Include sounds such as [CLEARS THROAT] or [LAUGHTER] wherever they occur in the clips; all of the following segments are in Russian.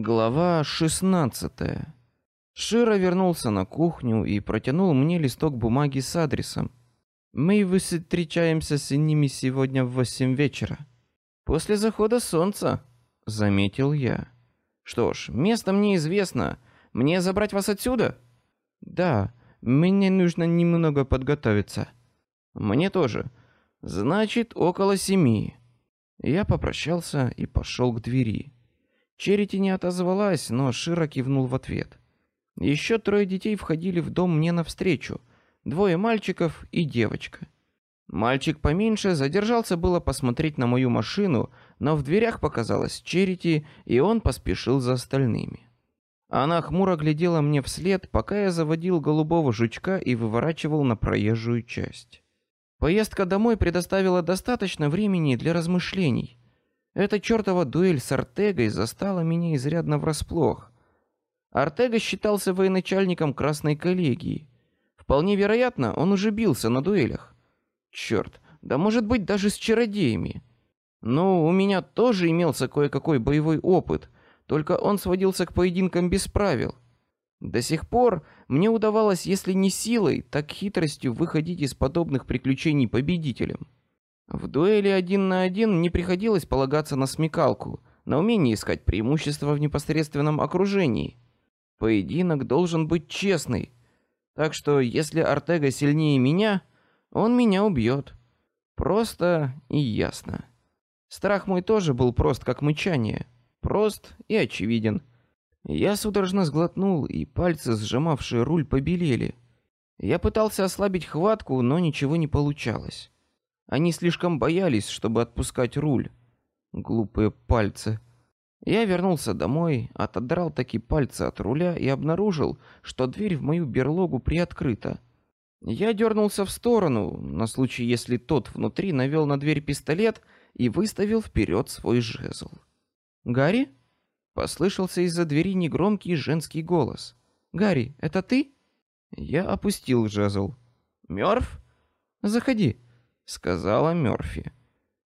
Глава шестнадцатая. Шира вернулся на кухню и протянул мне листок бумаги с адресом. Мы встречаемся с ними сегодня в восемь вечера. После захода солнца, заметил я. Что ж, место мне известно. Мне забрать вас отсюда? Да, мне нужно немного подготовиться. Мне тоже. Значит, около семи. Я попрощался и пошел к двери. Черити не отозвалась, но Шира кивнул в ответ. Еще трое детей входили в дом мне навстречу. Двое мальчиков и девочка. Мальчик поменьше задержался было посмотреть на мою машину, но в дверях показалась Черити, и он поспешил за остальными. Она хмуро глядела мне вслед, пока я заводил голубого жучка и выворачивал на проезжую часть. Поездка домой предоставила достаточно времени для размышлений. Эта чертова дуэль с Артегой застала меня изрядно врасплох. Артега считался военачальником Красной коллегии. Вполне вероятно, он уже бился на дуэлях. Черт, да может быть даже с чародеями. Ну, у меня тоже имелся кое-какой боевой опыт, только он сводился к поединкам без правил. До сих пор мне удавалось, если не силой, так хитростью выходить из подобных приключений победителем. В дуэли один на один не приходилось полагаться на смекалку, на умение искать преимущества в непосредственном окружении. Поединок должен быть честный, так что если Артега сильнее меня, он меня убьет. Просто и ясно. Страх мой тоже был прост, как мычание, прост и очевиден. Я судорожно сглотнул, и пальцы, сжимавшие руль, побелели. Я пытался ослабить хватку, но ничего не получалось. Они слишком боялись, чтобы отпускать руль. Глупые пальцы. Я вернулся домой, отодрал такие пальцы от руля и обнаружил, что дверь в мою берлогу приоткрыта. Я дернулся в сторону, на случай, если тот внутри навел на дверь пистолет и выставил вперед свой жезл. Гарри? Послышался из-за двери негромкий женский голос. Гарри, это ты? Я опустил жезл. Мёрф? Заходи, сказала Мёрфи.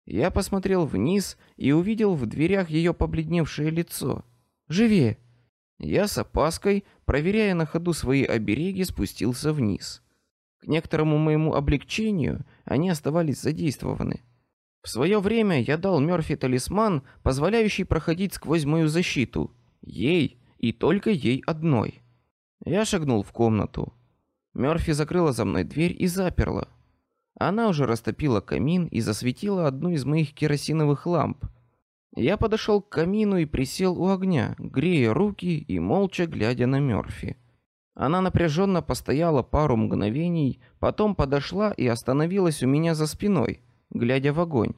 Я посмотрел вниз и увидел в дверях ее побледневшее лицо. Живее! Я с опаской, проверяя на ходу свои обереги, спустился вниз. К некоторому моему облегчению они оставались задействованы. В свое время я дал Мёрфи талисман, позволяющий проходить сквозь мою защиту. Ей и только ей одной. Я шагнул в комнату. Мёрфи закрыла за мной дверь и заперла. Она уже растопила камин и засветила одну из моих керосиновых ламп. Я подошел к камину и присел у огня, грея руки и молча глядя на Мёрфи. Она напряженно постояла пару мгновений, потом подошла и остановилась у меня за спиной, глядя в огонь.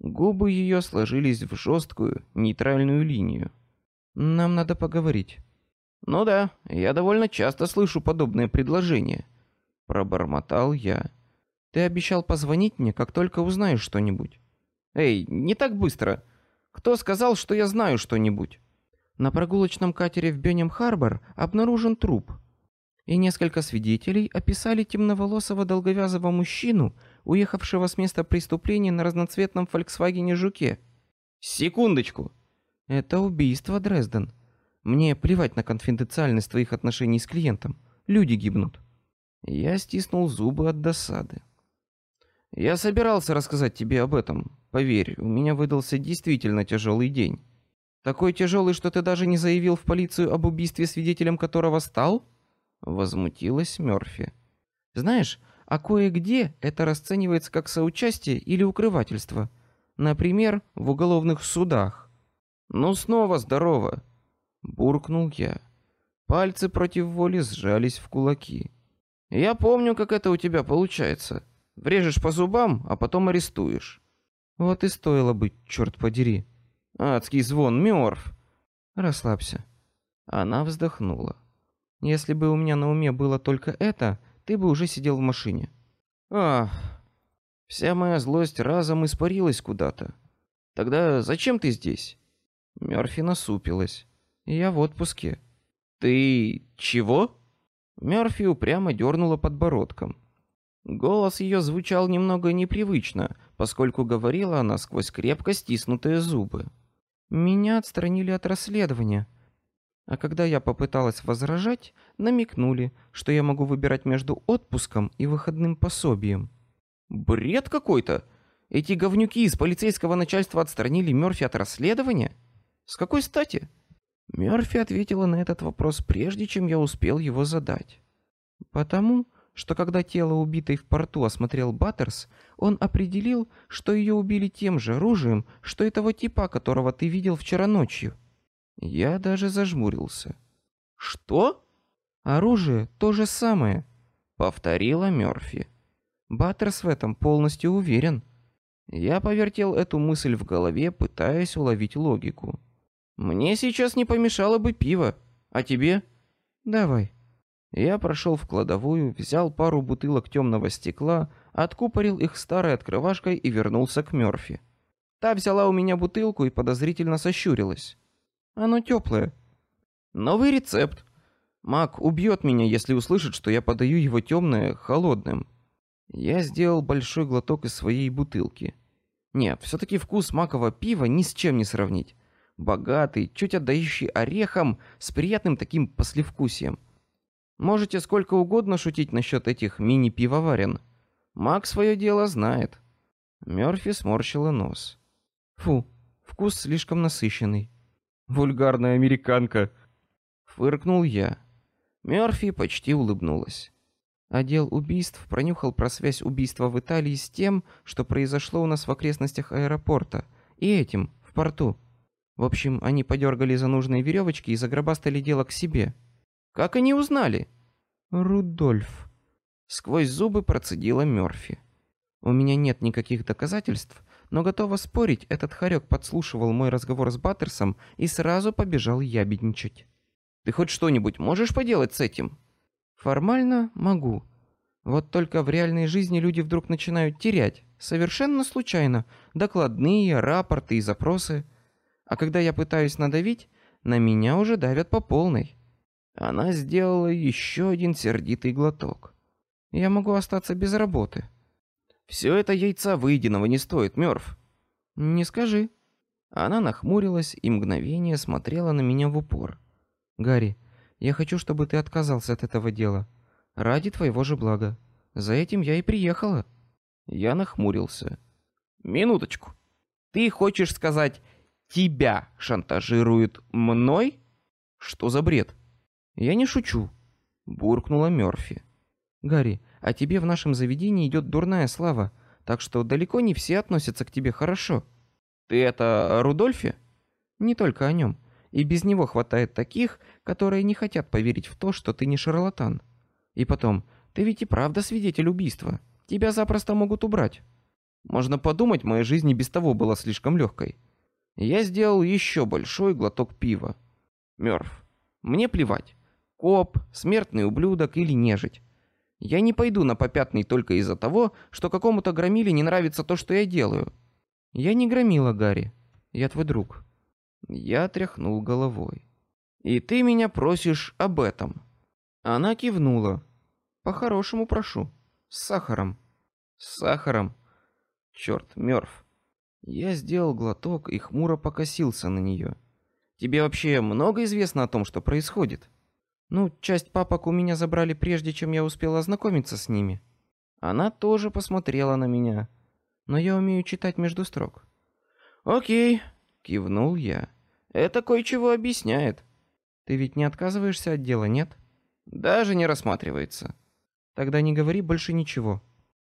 Губы ее сложились в жесткую, нейтральную линию. Нам надо поговорить. Ну да, я довольно часто слышу подобные предложения. Пробормотал я. Ты обещал позвонить мне, как только узнаешь что-нибудь. Эй, не так быстро. Кто сказал, что я знаю что-нибудь? На прогулочном катере в Бёнем-Харбор обнаружен труп. И несколько свидетелей описали темноволосого долговязого мужчину, уехавшего с места преступления на разноцветном Фольксвагене Жуке. Секундочку. Это убийство, Дрезден. Мне плевать на конфиденциальность твоих отношений с клиентом. Люди гибнут. Я стиснул зубы от досады. Я собирался рассказать тебе об этом. Поверь, у меня выдался действительно тяжелый день. Такой тяжелый, что ты даже не заявил в полицию об убийстве, свидетелем которого стал? Возмутилась Мёрфи. Знаешь, а кое-где это расценивается как соучастие или укрывательство. Например, в уголовных судах. Ну снова здорово, буркнул я. Пальцы против воли сжались в кулаки. Я помню, как это у тебя получается. Врежешь по зубам, а потом арестуешь. Вот и стоило быть, черт подери. Адский звон, Мёрф. Расслабься. Она вздохнула. Если бы у меня на уме было только это, ты бы уже сидел в машине. Ах, вся моя злость разом испарилась куда-то. Тогда зачем ты здесь? Мёрфи насупилась. Я в отпуске. Ты чего? Мёрфи упрямо дернула подбородком. Голос ее звучал немного непривычно, поскольку говорила она сквозь крепко стиснутые зубы. Меня отстранили от расследования. А когда я попыталась возражать, намекнули, что я могу выбирать между отпуском и выходным пособием. Бред какой-то. Эти говнюки из полицейского начальства отстранили Мёрфи от расследования? С какой стати? Мёрфи ответила на этот вопрос прежде, чем я успел его задать. Потому, что когда тело убитой в порту осмотрел Баттерс, он определил, что ее убили тем же оружием, что и того типа, которого ты видел вчера ночью. Я даже зажмурился. Что? Оружие то же самое, повторила Мёрфи. Баттерс в этом полностью уверен. Я повертел эту мысль в голове, пытаясь уловить логику. Мне сейчас не помешало бы пиво, а тебе? Давай. Я прошел в кладовую, взял пару бутылок темного стекла, откупорил их старой открывашкой и вернулся к Мёрфи. Та взяла у меня бутылку и подозрительно сощурилась. Оно теплое. Новый рецепт. Мак убьет меня, если услышит, что я подаю его темное холодным. Я сделал большой глоток из своей бутылки. Нет, все-таки вкус макового пива ни с чем не сравнить. Богатый, чуть отдающий орехом, с приятным таким послевкусием. Можете сколько угодно шутить насчет этих мини-пивоварен. Мак свое дело знает. Мёрфи сморщила нос. Фу, вкус слишком насыщенный. Вульгарная американка. Фыркнул я. Мёрфи почти улыбнулась. Отдел убийств пронюхал про связь убийства в Италии с тем, что произошло у нас в окрестностях аэропорта, и этим, в порту. В общем, они подергали за нужные веревочки и загробастали дело к себе. Как они узнали? Рудольф. Сквозь зубы процедила Мёрфи. У меня нет никаких доказательств, но готова спорить, этот хорек подслушивал мой разговор с Баттерсом и сразу побежал ябедничать. Ты хоть что-нибудь можешь поделать с этим? Формально могу. Вот только в реальной жизни люди вдруг начинают терять, совершенно случайно, докладные, рапорты и запросы. А когда я пытаюсь надавить, на меня уже давят по полной. Она сделала еще один сердитый глоток. Я могу остаться без работы. Все это яйца выеденного не стоит, Мёрф. Не скажи. Она нахмурилась и мгновение смотрела на меня в упор. Гарри, я хочу, чтобы ты отказался от этого дела. Ради твоего же блага. За этим я и приехала. Я нахмурился. Минуточку. Ты хочешь сказать, тебя шантажируют мной? Что за бред? Я не шучу, буркнула Мёрфи. Гарри, а тебе в нашем заведении идет дурная слава, так что далеко не все относятся к тебе хорошо. Ты это о? Не только о нем. И без него хватает таких, которые не хотят поверить в то, что ты не шарлатан. И потом, ты ведь и правда свидетель убийства. Тебя запросто могут убрать. Можно подумать, моя жизнь и без того была слишком легкой. Я сделал еще большой глоток пива. Мёрф, мне плевать коп, смертный ублюдок или нежить. Я не пойду на попятный только из-за того, что какому-то громиле не нравится то, что я делаю. Я не громила, Гарри. Я твой друг. Я тряхнул головой. И ты меня просишь об этом. Она кивнула. По-хорошему прошу. С сахаром. С сахаром. Черт, Мёрф. Я сделал глоток и хмуро покосился на нее. Тебе вообще много известно о том, что происходит? Ну, часть папок у меня забрали прежде, чем я успел ознакомиться с ними. Она тоже посмотрела на меня, но я умею читать между строк. О'кей, кивнул я. Это кое-чего объясняет. Ты ведь не отказываешься от дела, нет? Даже не рассматривается. Тогда не говори больше ничего,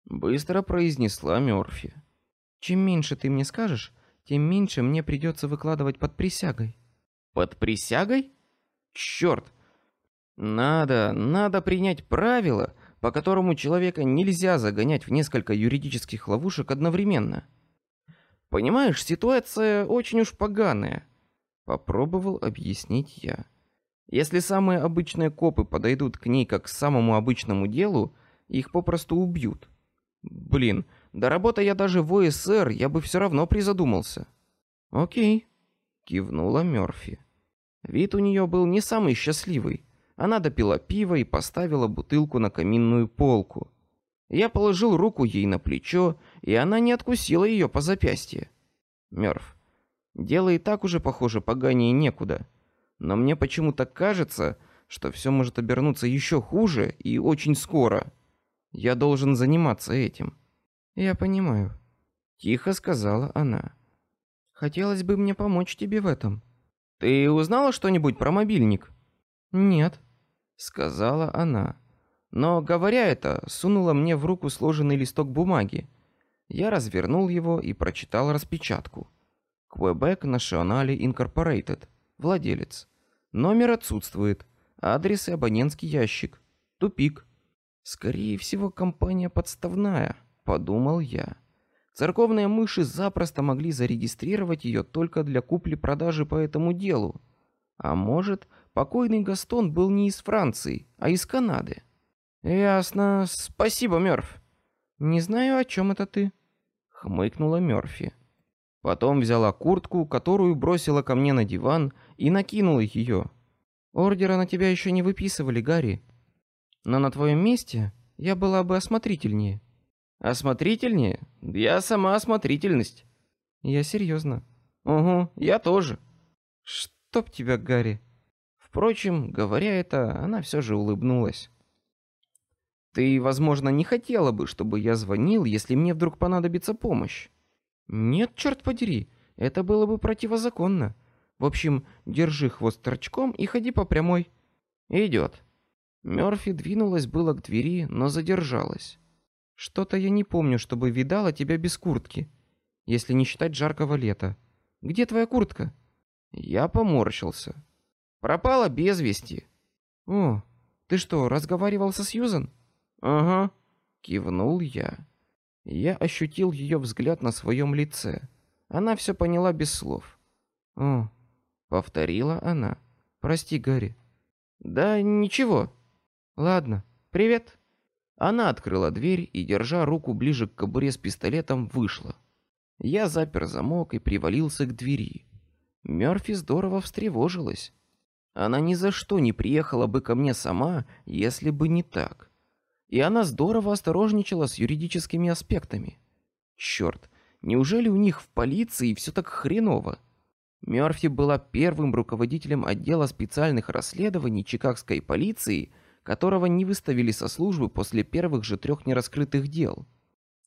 быстро произнесла Мёрфи. Чем меньше ты мне скажешь, тем меньше мне придется выкладывать под присягой. Под присягой? Черт, надо, надо принять правило, по которому человека нельзя загонять в несколько юридических ловушек одновременно. Понимаешь, ситуация очень уж поганая. Попробовал объяснить я. Если самые обычные копы подойдут к ней как к самому обычному делу, их попросту убьют. Блин, да работа я даже в ОСР, я бы все равно призадумался. Окей, кивнула Мёрфи. Вид у нее был не самый счастливый. Она допила пиво и поставила бутылку на каминную полку. Я положил руку ей на плечо, и она не откусила ее по запястье. Мёрф, дело и так уже, похоже, поганее некуда. Но мне почему-то кажется, что все может обернуться еще хуже и очень скоро. Я должен заниматься этим. Я понимаю, тихо сказала она. Хотелось бы мне помочь тебе в этом. Ты узнала что-нибудь про мобильник? Нет, сказала она. Но говоря это, сунула мне в руку сложенный листок бумаги. Я развернул его и прочитал распечатку. Quebec Nationale Incorporated. Владелец. Номер отсутствует. Адрес и абонентский ящик. Тупик. Скорее всего, компания подставная, подумал я. Церковные мыши запросто могли зарегистрировать ее только для купли-продажи по этому делу. А может, покойный Гастон был не из Франции, а из Канады. Ясно. Спасибо, Мёрф. Не знаю, о чем это ты, хмыкнула Мёрфи. Потом взяла куртку, которую бросила ко мне на диван, и накинула ее. Ордера на тебя еще не выписывали, Гарри. Но на твоем месте я была бы осмотрительнее. Осмотрительнее? Я сама осмотрительность. Я серьезно. Угу, я тоже. Чтоб тебя, Гарри. Впрочем, говоря это, она все же улыбнулась. Ты, возможно, не хотела бы, чтобы я звонил, если мне вдруг понадобится помощь. Нет, черт подери, это было бы противозаконно. В общем, держи хвост торчком и ходи по прямой. Идет. Мёрфи двинулась было к двери, но задержалась. Что-то я не помню, чтобы видала тебя без куртки, если не считать жаркого лета. Где твоя куртка? Я поморщился. Пропала без вести. О, ты что, разговаривал со Сьюзан? Ага, кивнул я. Я ощутил ее взгляд на своем лице. Она все поняла без слов. О, повторила она. Прости, Гарри. Да ничего. Ладно. Привет. Она открыла дверь и, держа руку ближе к кобуре с пистолетом, вышла. Я запер замок и привалился к двери. Мёрфи здорово встревожилась. Она ни за что не приехала бы ко мне сама, если бы не так. И она здорово осторожничала с юридическими аспектами. Черт, неужели у них в полиции все так хреново? Мёрфи была первым руководителем отдела специальных расследований Чикагской полиции, которого не выставили со службы после первых же трех нераскрытых дел.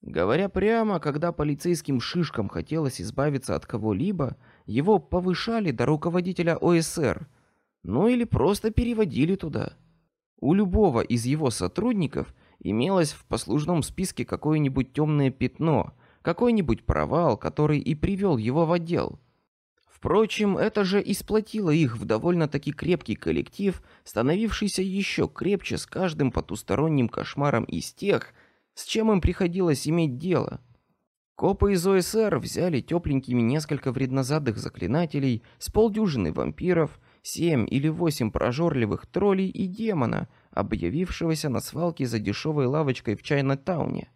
Говоря прямо, когда полицейским шишкам хотелось избавиться от кого-либо, его повышали до руководителя ОСР, ну или просто переводили туда. У любого из его сотрудников имелось в послужном списке какое-нибудь темное пятно, какой-нибудь провал, который и привел его в отдел. Впрочем, это же и сплотило их в довольно-таки крепкий коллектив, становившийся еще крепче с каждым потусторонним кошмаром из тех, с чем им приходилось иметь дело. Копы из ОСР взяли тепленькими несколько вреднозадых заклинателей, с полдюжины вампиров, семь или восемь прожорливых троллей и демона, объявившегося на свалке за дешевой лавочкой в Чайна-тауне.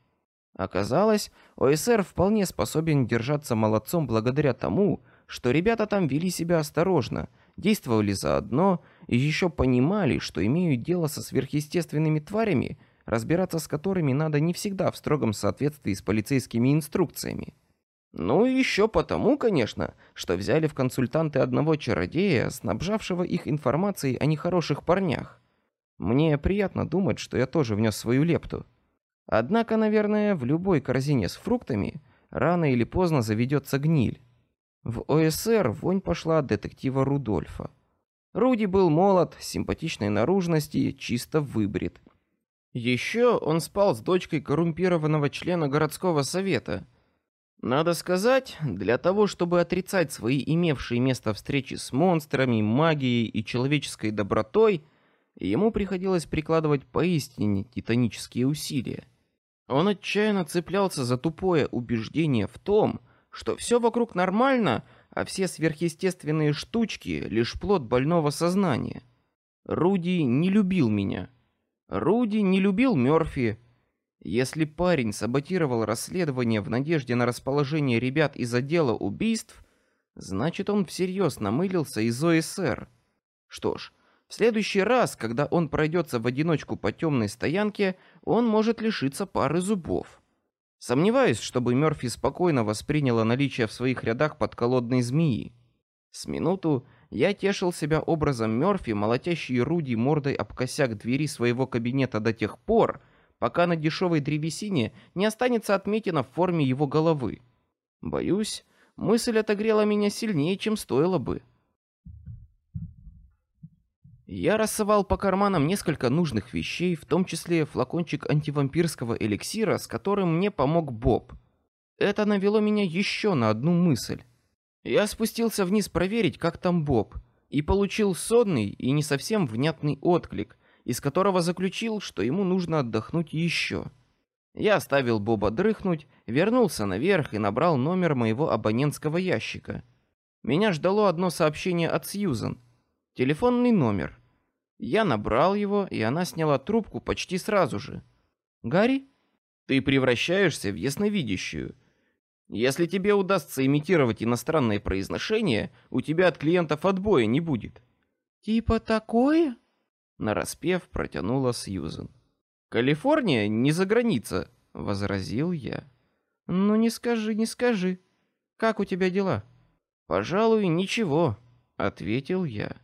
Оказалось, ОСР вполне способен держаться молодцом благодаря тому, что ребята там вели себя осторожно, действовали заодно и еще понимали, что имеют дело со сверхъестественными тварями, разбираться с которыми надо не всегда в строгом соответствии с полицейскими инструкциями. Ну и еще потому, конечно, что взяли в консультанты одного чародея, снабжавшего их информацией о нехороших парнях. Мне приятно думать, что я тоже внес свою лепту. Однако, наверное, в любой корзине с фруктами рано или поздно заведется гниль. В ОСР вонь пошла от детектива Рудольфа. Руди был молод, симпатичной наружности, чисто выбрит. Еще он спал с дочкой коррумпированного члена городского совета. Надо сказать, для того, чтобы отрицать свои имевшие место встречи с монстрами, магией и человеческой добротой, ему приходилось прикладывать поистине титанические усилия. Он отчаянно цеплялся за тупое убеждение в том, что все вокруг нормально, а все сверхъестественные штучки лишь плод больного сознания. Руди не любил меня. Руди не любил Мёрфи. Если парень саботировал расследование в надежде на расположение ребят из отдела убийств, значит он всерьез намылился из ОСР. Что ж, в следующий раз, когда он пройдется в одиночку по темной стоянке, он может лишиться пары зубов. Сомневаюсь, чтобы Мёрфи спокойно восприняла наличие в своих рядах подколодной змеи. С минуту я тешил себя образом Мёрфи, молотящей Руди мордой об косяк двери своего кабинета до тех пор, пока на дешевой древесине не останется отметина в форме его головы. Боюсь, мысль отогрела меня сильнее, чем стоило бы. Я рассовал по карманам несколько нужных вещей, в том числе флакончик антивампирского эликсира, с которым мне помог Боб. Это навело меня еще на одну мысль. Я спустился вниз проверить, как там Боб, и получил сонный и не совсем внятный отклик, из которого заключил, что ему нужно отдохнуть еще. Я оставил Боба дрыхнуть, вернулся наверх и набрал номер моего абонентского ящика. Меня ждало одно сообщение от Сьюзен. Телефонный номер. Я набрал его, и она сняла трубку почти сразу же. Гарри, ты превращаешься в ясновидящую. Если тебе удастся имитировать иностранное произношение, у тебя от клиентов отбоя не будет. Типа такое? Нараспев протянула Сьюзен. Калифорния не за граница, возразил я. Ну не скажи, не скажи. Как у тебя дела? Пожалуй, ничего, ответил я.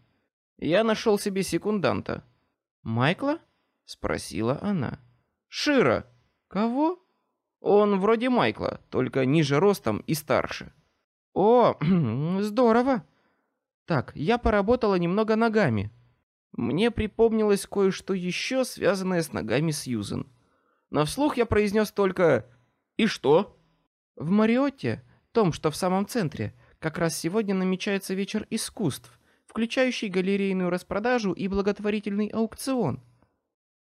Я нашел себе секунданта. Майкла? спросила она. Шира. Кого? Он вроде Майкла, только ниже ростом и старше. О, [CLEARS THROAT] здорово. Так, я поработала немного ногами. Мне припомнилось кое-что еще, связанное с ногами Сьюзен. Но вслух я произнес только «И что?» В Мариотте, том, что в самом центре, как раз сегодня намечается вечер искусств, включающий галерейную распродажу и благотворительный аукцион.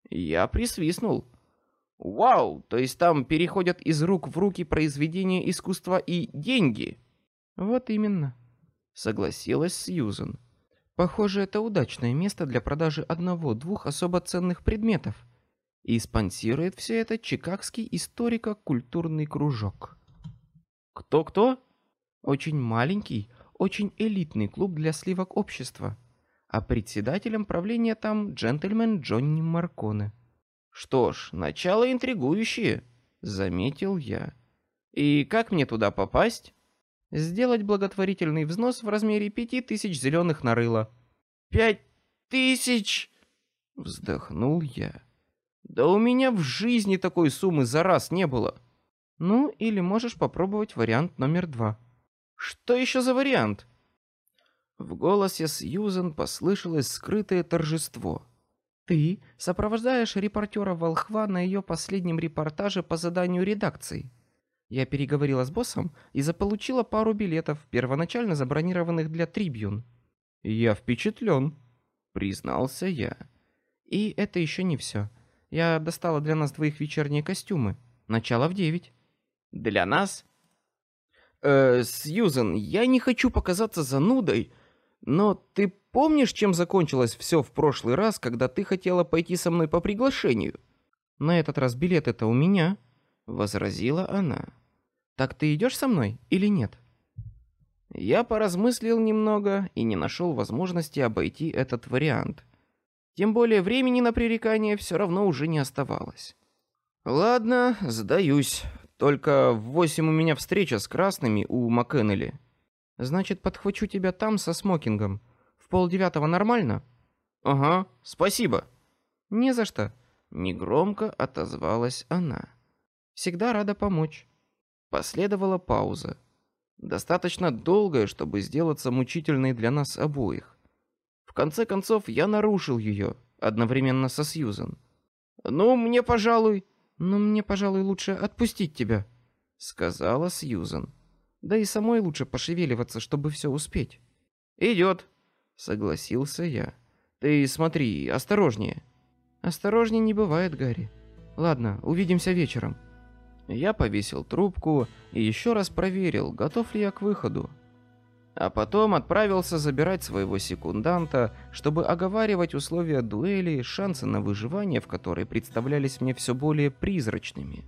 Я присвистнул. Вау, то есть там переходят из рук в руки произведения искусства и деньги. Вот именно, согласилась Сьюзен. Похоже, это удачное место для продажи одного-двух особо ценных предметов. И спонсирует все это Чикагский историко-культурный кружок. Кто-кто? Очень маленький, очень элитный клуб для сливок общества. А председателем правления там джентльмен Джонни Марконе. Что ж, начало интригующее, заметил я. И как мне туда попасть? Сделать благотворительный взнос в размере пяти тысяч зеленых на рыло. Пять тысяч? Вздохнул я. Да у меня в жизни такой суммы за раз не было. Ну, или можешь попробовать вариант номер два. Что еще за вариант? В голосе Сьюзен послышалось скрытое торжество. Ты сопровождаешь репортера Волхва на ее последнем репортаже по заданию редакции. Я переговорила с боссом и заполучила пару билетов, первоначально забронированных для Трибьюн. Я впечатлен, признался я. И это еще не все. Я достала для нас двоих вечерние костюмы. Начало в девять. Для нас? Э, Сьюзен, я не хочу показаться занудой, но ты помнишь, чем закончилось все в прошлый раз, когда ты хотела пойти со мной по приглашению? На этот раз билет это у меня, возразила она. Так ты идешь со мной или нет? Я поразмыслил немного и не нашел возможности обойти этот вариант. Тем более времени на пререкание все равно уже не оставалось. Ладно, сдаюсь. Только в восемь у меня встреча с красными у Маккеннелли. Значит, подхвачу тебя там со смокингом. В полдевятого нормально? Ага, спасибо. Не за что. Негромко отозвалась она. Всегда рада помочь. Последовала пауза, достаточно долгая, чтобы сделаться мучительной для нас обоих. В конце концов, я нарушил ее одновременно со Сьюзен. Ну, мне, пожалуй, ну мне, пожалуй, лучше отпустить тебя, сказала Сьюзен. Да и самой лучше пошевеливаться, чтобы все успеть. Идет, согласился я. Ты смотри, осторожнее. Осторожнее не бывает, Гарри. Ладно, увидимся вечером. Я повесил трубку и еще раз проверил, готов ли я к выходу. А потом отправился забирать своего секунданта, чтобы оговаривать условия дуэли, шансы на выживание в которой представлялись мне все более призрачными.